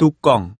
tu còn.